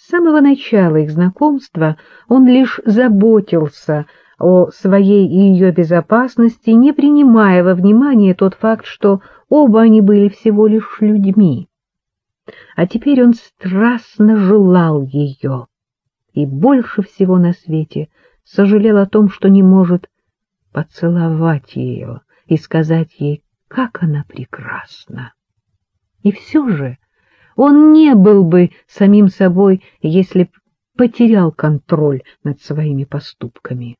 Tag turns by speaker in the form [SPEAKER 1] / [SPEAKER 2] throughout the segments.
[SPEAKER 1] С самого начала их знакомства он лишь заботился о своей и ее безопасности, не принимая во внимание тот факт, что оба они были всего лишь людьми. А теперь он страстно желал ее и больше всего на свете сожалел о том, что не может поцеловать ее и сказать ей, как она прекрасна. И все же он не был бы самим собой, если б потерял контроль над своими поступками.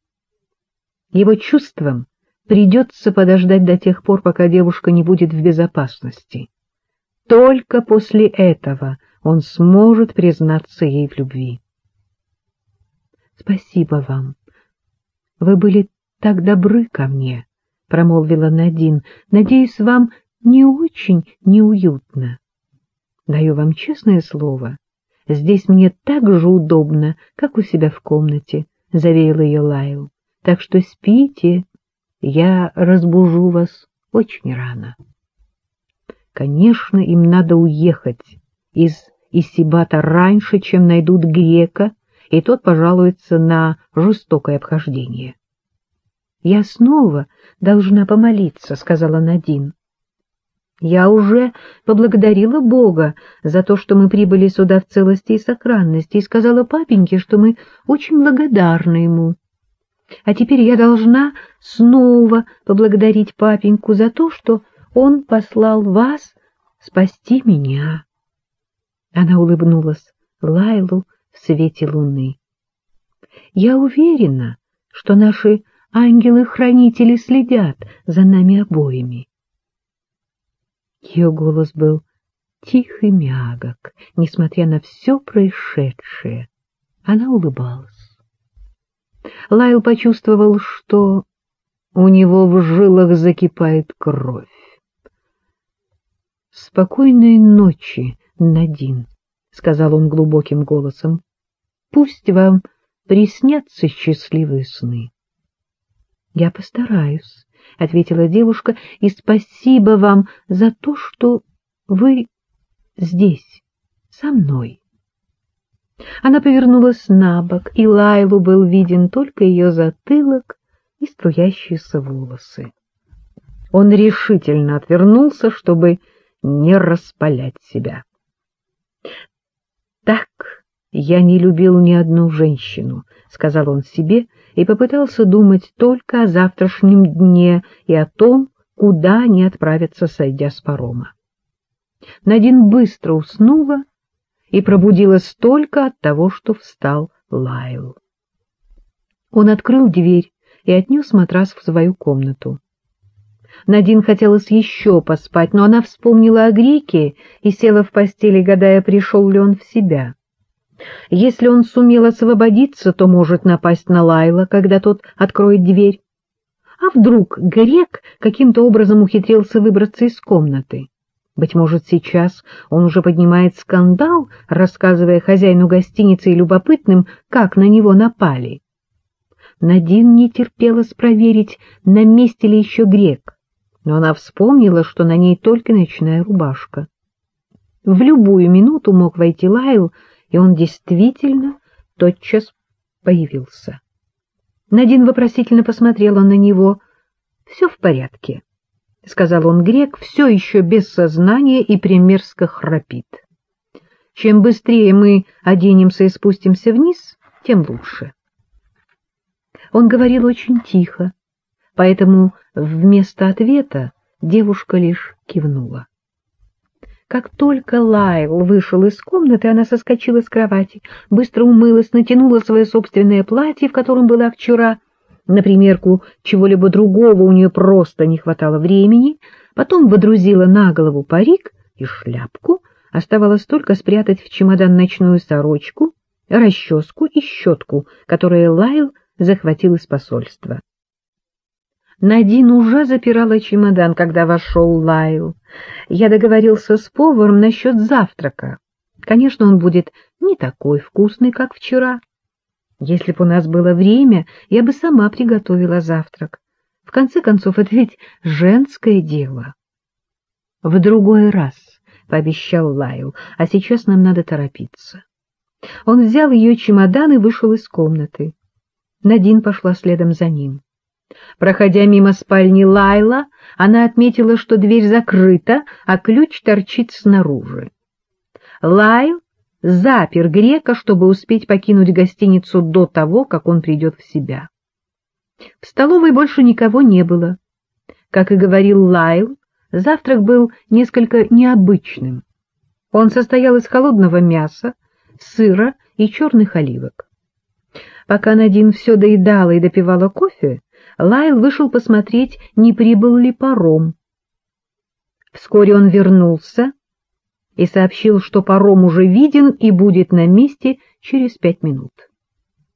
[SPEAKER 1] Его чувствам придется подождать до тех пор, пока девушка не будет в безопасности. Только после этого он сможет признаться ей в любви. — Спасибо вам. Вы были так добры ко мне, — промолвила Надин. — Надеюсь, вам не очень неуютно. Даю вам честное слово. Здесь мне так же удобно, как у себя в комнате, — заверил ее Лайл. Так что спите, я разбужу вас очень рано. Конечно, им надо уехать из Исибата раньше, чем найдут грека, и тот пожалуется на жестокое обхождение. — Я снова должна помолиться, — сказала Надин. Я уже поблагодарила Бога за то, что мы прибыли сюда в целости и сохранности, и сказала папеньке, что мы очень благодарны ему. А теперь я должна снова поблагодарить папеньку за то, что он послал вас спасти меня. Она улыбнулась Лайлу в свете луны. Я уверена, что наши ангелы-хранители следят за нами обоими. Ее голос был тих и мягок, несмотря на все происшедшее. Она улыбалась. Лайл почувствовал, что у него в жилах закипает кровь. «Спокойной ночи, Надин», — сказал он глубоким голосом. «Пусть вам приснятся счастливые сны». «Я постараюсь», — ответила девушка, — и спасибо вам за то, что вы здесь, со мной. Она повернулась на бок, и Лайлу был виден только ее затылок и струящиеся волосы. Он решительно отвернулся, чтобы не распалять себя. «Так я не любил ни одну женщину», — сказал он себе, и попытался думать только о завтрашнем дне и о том, куда они отправятся, сойдя с парома. Надин быстро уснула и пробудилась только от того, что встал Лайл. Он открыл дверь и отнес матрас в свою комнату. Надин хотелось еще поспать, но она вспомнила о греке и села в постели, гадая, пришел ли он в себя. Если он сумел освободиться, то может напасть на Лайла, когда тот откроет дверь. А вдруг грек каким-то образом ухитрился выбраться из комнаты? Быть может, сейчас он уже поднимает скандал, рассказывая хозяину гостиницы и любопытным, как на него напали. Надин не терпелось проверить, на месте ли еще грек, но она вспомнила, что на ней только ночная рубашка. В любую минуту мог войти Лайл, и он действительно тотчас появился. Надин вопросительно посмотрела на него. — Все в порядке, — сказал он грек, все еще без сознания и примерзко храпит. Чем быстрее мы оденемся и спустимся вниз, тем лучше. Он говорил очень тихо, поэтому вместо ответа девушка лишь кивнула. Как только Лайл вышел из комнаты, она соскочила с кровати, быстро умылась, натянула свое собственное платье, в котором была вчера. На примерку чего-либо другого у нее просто не хватало времени, потом водрузила на голову парик и шляпку, оставалось только спрятать в чемодан ночную сорочку, расческу и щетку, которые Лайл захватил из посольства. Надин уже запирала чемодан, когда вошел Лайл. Я договорился с поваром насчет завтрака. Конечно, он будет не такой вкусный, как вчера. Если бы у нас было время, я бы сама приготовила завтрак. В конце концов, это ведь женское дело. — В другой раз, — пообещал Лайл, — а сейчас нам надо торопиться. Он взял ее чемодан и вышел из комнаты. Надин пошла следом за ним. Проходя мимо спальни Лайла, она отметила, что дверь закрыта, а ключ торчит снаружи. Лайл запер грека, чтобы успеть покинуть гостиницу до того, как он придет в себя. В столовой больше никого не было. Как и говорил Лайл, завтрак был несколько необычным. Он состоял из холодного мяса, сыра и черных оливок. Пока Надин все доедала и допивала кофе, Лайл вышел посмотреть, не прибыл ли паром. Вскоре он вернулся и сообщил, что паром уже виден и будет на месте через пять минут.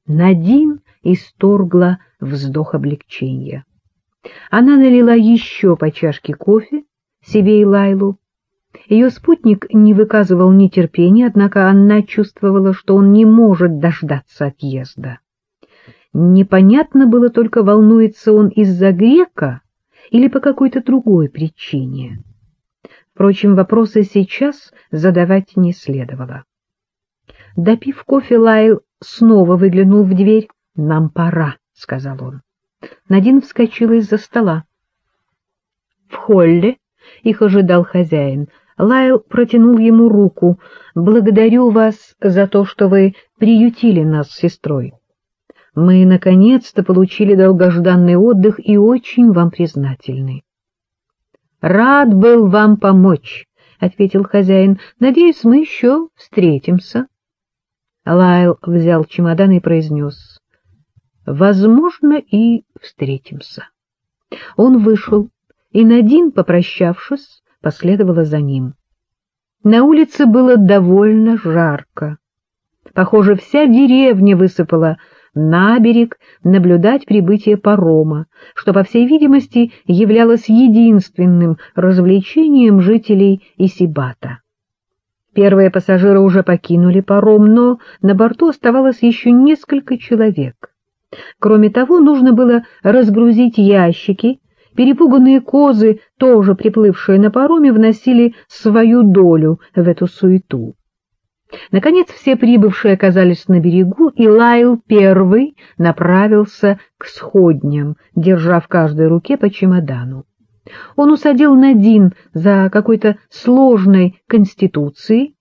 [SPEAKER 1] Надин исторгла вздох облегчения. Она налила еще по чашке кофе себе и Лайлу. Ее спутник не выказывал нетерпения, однако она чувствовала, что он не может дождаться отъезда. Непонятно было только, волнуется он из-за грека или по какой-то другой причине. Впрочем, вопросы сейчас задавать не следовало. Допив кофе, Лайл снова выглянул в дверь. — Нам пора, — сказал он. Надин вскочила из-за стола. В холле их ожидал хозяин. Лайл протянул ему руку. — Благодарю вас за то, что вы приютили нас с сестрой. Мы, наконец-то, получили долгожданный отдых и очень вам признательны. — Рад был вам помочь, — ответил хозяин. — Надеюсь, мы еще встретимся. Лайл взял чемодан и произнес. — Возможно, и встретимся. Он вышел, и Надин, попрощавшись, последовала за ним. На улице было довольно жарко. Похоже, вся деревня высыпала на берег наблюдать прибытие парома, что, по всей видимости, являлось единственным развлечением жителей Исибата. Первые пассажиры уже покинули паром, но на борту оставалось еще несколько человек. Кроме того, нужно было разгрузить ящики, перепуганные козы, тоже приплывшие на пароме, вносили свою долю в эту суету. Наконец все прибывшие оказались на берегу, и Лайл первый направился к сходням, держа в каждой руке по чемодану. Он усадил Надин за какой-то сложной конституцией,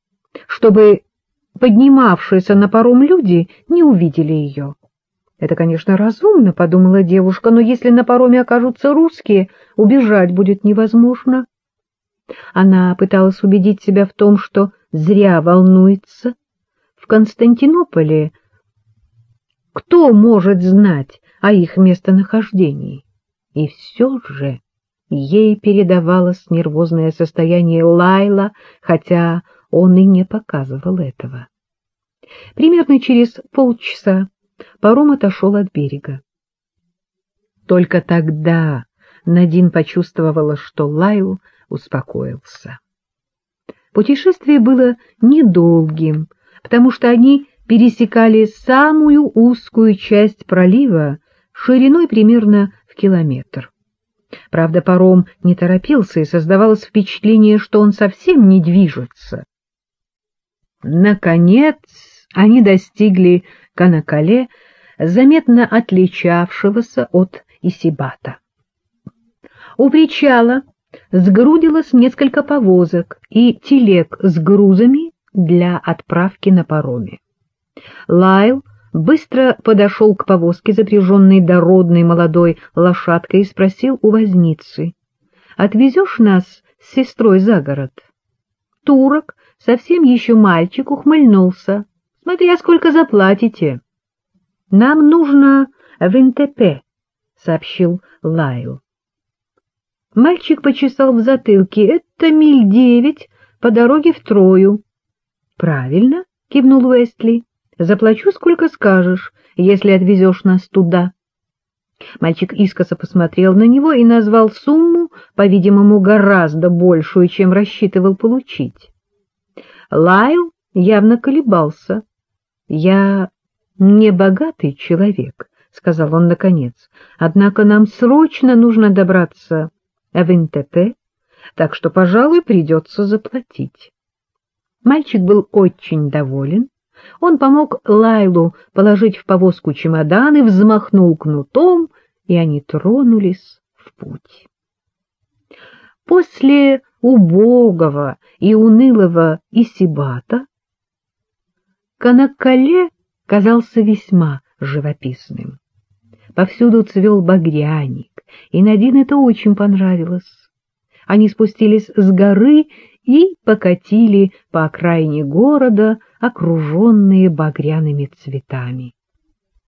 [SPEAKER 1] чтобы поднимавшиеся на паром люди не увидели ее. Это, конечно, разумно, — подумала девушка, — но если на пароме окажутся русские, убежать будет невозможно. Она пыталась убедить себя в том, что зря волнуется. В Константинополе кто может знать о их местонахождении? И все же ей передавалось нервозное состояние Лайла, хотя он и не показывал этого. Примерно через полчаса паром отошел от берега. Только тогда Надин почувствовала, что Лайл успокоился. Путешествие было недолгим, потому что они пересекали самую узкую часть пролива шириной примерно в километр. Правда, паром не торопился, и создавалось впечатление, что он совсем не движется. Наконец они достигли Канакале, заметно отличавшегося от Исибата. У причала сгрудилось несколько повозок и телег с грузами для отправки на пароме. Лайл быстро подошел к повозке, запряженной дородной молодой лошадкой, и спросил у возницы, «Отвезешь нас с сестрой за город?» Турок, совсем еще мальчик, ухмыльнулся. «Смотря сколько заплатите». «Нам нужно в НТП», — сообщил Лайл. Мальчик почесал в затылке. «Это миль девять по дороге в Трою». «Правильно», — кивнул Уэстли. «Заплачу, сколько скажешь, если отвезешь нас туда». Мальчик искоса посмотрел на него и назвал сумму, по-видимому, гораздо большую, чем рассчитывал получить. Лайл явно колебался. «Я не богатый человек», — сказал он наконец, — «однако нам срочно нужно добраться в НТП, так что, пожалуй, придется заплатить. Мальчик был очень доволен, Он помог Лайлу положить в повозку чемоданы, взмахнул кнутом, и они тронулись в путь. После убогого и унылого Исибата Канаккале казался весьма живописным. Повсюду цвел багряник, и Надин это очень понравилось. Они спустились с горы и покатили по окраине города, окруженные багряными цветами.